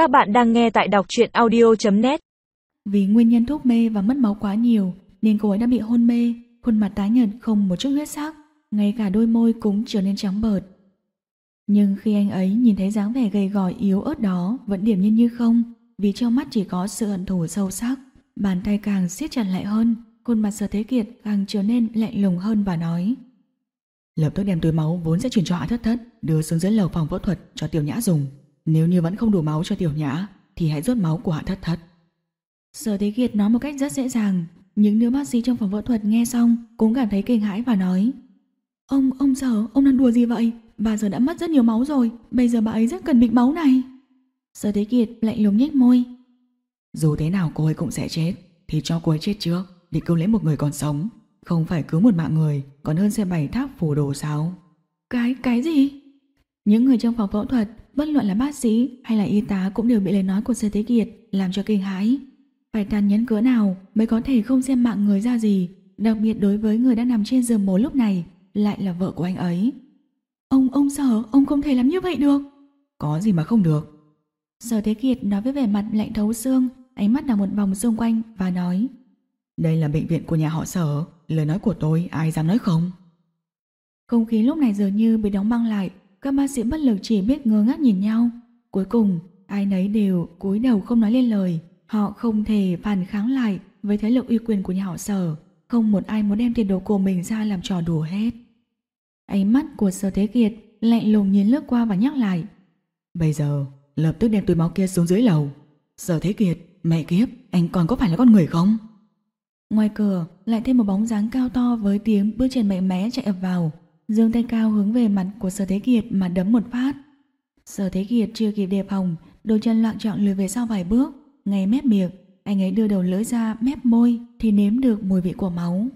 Các bạn đang nghe tại đọc truyện audio.net Vì nguyên nhân thuốc mê và mất máu quá nhiều nên cô ấy đã bị hôn mê, khuôn mặt tái nhợt không một chút huyết sắc, ngay cả đôi môi cũng trở nên trắng bợt. Nhưng khi anh ấy nhìn thấy dáng vẻ gầy gò yếu ớt đó vẫn điểm nhiên như không, vì trong mắt chỉ có sự hận thù sâu sắc, bàn tay càng siết chặt lại hơn, khuôn mặt Sở Thế Kiệt càng trở nên lạnh lùng hơn và nói: Lập tức đem túi máu vốn sẽ chuyển cho Hạ Thất Thất đưa xuống dưới lầu phòng phẫu thuật cho Tiểu Nhã dùng. Nếu như vẫn không đủ máu cho Tiểu Nhã thì hãy rút máu của Hạ Thất Thất. Sở Thế Kiệt nói một cách rất dễ dàng, những nữ bác sĩ trong phòng phẫu thuật nghe xong cũng cảm thấy kinh hãi và nói: "Ông, ông Sở, ông đang đùa gì vậy? Bà giờ đã mất rất nhiều máu rồi, bây giờ bà ấy rất cần bịch máu này." Sở Thế Kiệt lạnh lùng nhếch môi. Dù thế nào cô ấy cũng sẽ chết, thì cho cô ấy chết trước để cứu lấy một người còn sống. Không phải cứu một mạng người, còn hơn xe bày tháp phủ đồ sao? Cái, cái gì? Những người trong phòng phẫu thuật, bất luận là bác sĩ hay là y tá cũng đều bị lời nói của Sở Thế Kiệt làm cho kinh hãi. Phải tàn nhẫn cỡ nào mới có thể không xem mạng người ra gì, đặc biệt đối với người đang nằm trên giường mổ lúc này, lại là vợ của anh ấy. Ông, ông Sở, ông không thể làm như vậy được. Có gì mà không được? Sở Thế Kiệt nói với vẻ mặt lạnh thấu xương, ánh mắt đảo một vòng xung quanh và nói Đây là bệnh viện của nhà họ Sở, lời nói của tôi ai dám nói không? Không khí lúc này dường như bị đóng băng lại, các bác sĩ bất lực chỉ biết ngơ ngác nhìn nhau. Cuối cùng, ai nấy đều cúi đầu không nói lên lời. Họ không thể phản kháng lại với thế lực uy quyền của nhà họ sở. Không một ai muốn đem tiền đồ của mình ra làm trò đùa hết. Ánh mắt của sở thế kiệt lạnh lùng nhìn lướt qua và nhắc lại. Bây giờ, lập tức đem túi máu kia xuống dưới lầu. Sở thế kiệt, mẹ kiếp, anh còn có phải là con người không? Ngoài cửa lại thêm một bóng dáng cao to với tiếng bước chân mạnh mẽ chạy ập vào. Dương tay cao hướng về mặt của Sở Thế Kiệt mà đấm một phát. Sở Thế Kiệt chưa kịp đề phòng, đôi chân loạn trọng lùi về sau vài bước, ngay mép miệng, anh ấy đưa đầu lưỡi ra mép môi thì nếm được mùi vị của máu.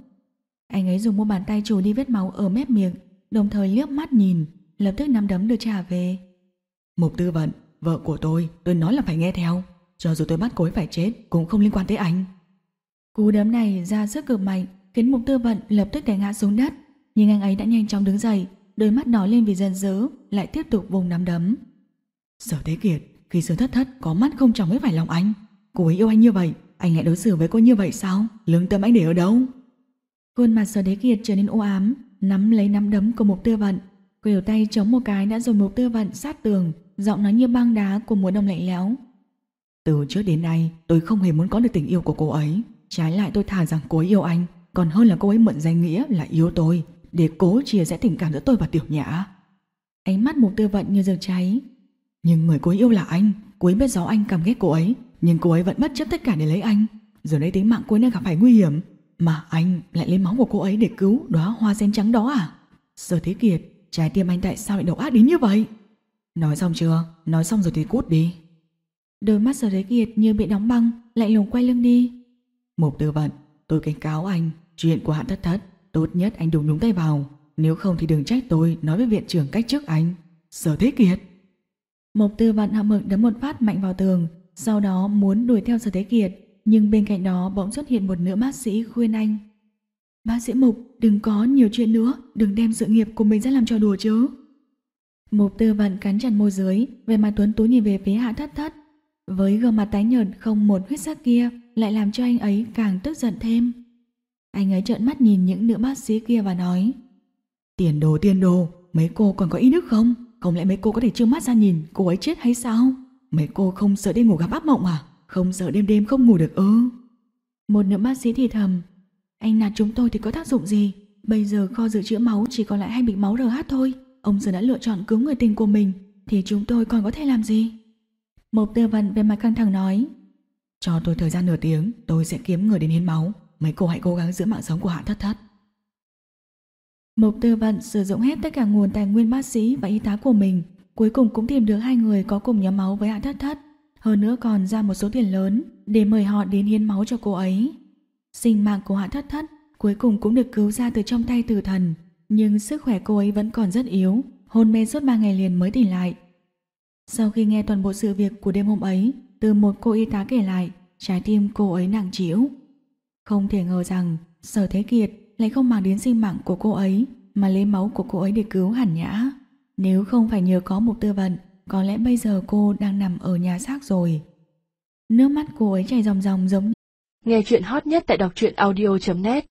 Anh ấy dùng một bàn tay chùi đi vết máu ở mép miệng, đồng thời liếc mắt nhìn, lập tức nắm đấm được trả về. Mục tư vận, vợ của tôi, tôi nói là phải nghe theo. Cho dù tôi bắt cô ấy phải chết, cũng không liên quan tới anh. Cú đấm này ra sức cực mạnh, khiến mục tư vận lập tức té ngã xuống đất. Nhưng anh ấy đã nhanh chóng đứng dậy, đôi mắt đỏ lên vì giận dữ, lại tiếp tục vùng nắm đấm. Sở Thế Kiệt, khi Sở Thất Thất có mắt không trong mới phải lòng anh. Cô ấy yêu anh như vậy, anh lại đối xử với cô như vậy sao? Lương tâm anh để ở đâu? Khuôn mặt Sở Thế Kiệt trở nên u ám, nắm lấy nắm đấm của Mục Tư Vận, khuỷu tay chống một cái đã rồi Mục Tư Vận sát tường, giọng nói như băng đá của mùa đông lạnh lẽo. Từ trước đến nay, tôi không hề muốn có được tình yêu của cô ấy. Trái lại tôi thà rằng cô ấy yêu anh, còn hơn là cô ấy mượn danh nghĩa là yêu tôi, để cố chia rẽ tình cảm giữa tôi và Tiểu Nhã. Ánh mắt Mục Tư Vận như dầu cháy. Nhưng người cô ấy yêu là anh, cô ấy biết rõ anh cảm ghét cô ấy, nhưng cô ấy vẫn bất chấp tất cả để lấy anh. Giờ đây tính mạng cô ấy đang gặp phải nguy hiểm, mà anh lại lấy máu của cô ấy để cứu đóa hoa sen trắng đó à? Sở Thế Kiệt, trái tim anh tại sao lại độc ác đến như vậy? Nói xong chưa? Nói xong rồi thì cút đi. Đôi mắt Sở Thế Kiệt như bị đóng băng, lạnh lùng quay lưng đi. Mục Tư Vận, tôi cảnh cáo anh, chuyện của hạn Thất Thất Tốt nhất anh đừng nhúng tay vào. Nếu không thì đừng trách tôi, nói với viện trưởng cách trước anh. Sở Thế Kiệt. Mộc tư vạn hạ mực đấm một phát mạnh vào tường, Sau đó muốn đuổi theo Sở Thế Kiệt, Nhưng bên cạnh đó bỗng xuất hiện một nữ bác sĩ khuyên anh. Bác sĩ Mục đừng có nhiều chuyện nữa, Đừng đem sự nghiệp của mình ra làm trò đùa chứ. Mục tư vận cắn chặt môi dưới Về mặt tuấn tú nhìn về phía hạ thất thất. Với gương mặt tái nhợt không một huyết sắc kia, Lại làm cho anh ấy càng tức giận thêm anh ấy trợn mắt nhìn những nữ bác sĩ kia và nói Tiền đồ tiền đồ, mấy cô còn có ý đức không? Không lẽ mấy cô có thể trương mắt ra nhìn cô ấy chết hay sao? Mấy cô không sợ đêm ngủ gặp ác mộng à? Không sợ đêm đêm không ngủ được ư? Một nữ bác sĩ thì thầm Anh nạt chúng tôi thì có tác dụng gì? Bây giờ kho dự trữ máu chỉ còn lại hai bịch máu RH thôi Ông giờ đã lựa chọn cứu người tình của mình Thì chúng tôi còn có thể làm gì? Một tư vận về mặt căng thẳng nói Cho tôi thời gian nửa tiếng Tôi sẽ kiếm người đến hiến máu Mấy cô hãy cố gắng giữ mạng sống của Hạ Thất Thất. Mục Tư Vận sử dụng hết tất cả nguồn tài nguyên bác sĩ và y tá của mình, cuối cùng cũng tìm được hai người có cùng nhóm máu với Hạ Thất Thất, hơn nữa còn ra một số tiền lớn để mời họ đến hiến máu cho cô ấy. Sinh mạng của Hạ Thất Thất cuối cùng cũng được cứu ra từ trong tay tử thần, nhưng sức khỏe cô ấy vẫn còn rất yếu, hôn mê suốt 3 ngày liền mới tỉnh lại. Sau khi nghe toàn bộ sự việc của đêm hôm ấy từ một cô y tá kể lại, trái tim cô ấy nặng trĩu. Không thể ngờ rằng, Sở Thế Kiệt lại không mang đến sinh mạng của cô ấy, mà lấy máu của cô ấy để cứu hẳn nhã. Nếu không phải nhờ có một tư vận, có lẽ bây giờ cô đang nằm ở nhà xác rồi. Nước mắt cô ấy chảy ròng ròng giống Nghe chuyện hot nhất tại đọc truyện audio.net